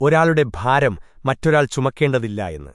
ഒരാളുടെ ഭാരം മറ്റൊരാൾ ചുമക്കേണ്ടതില്ല എന്ന്.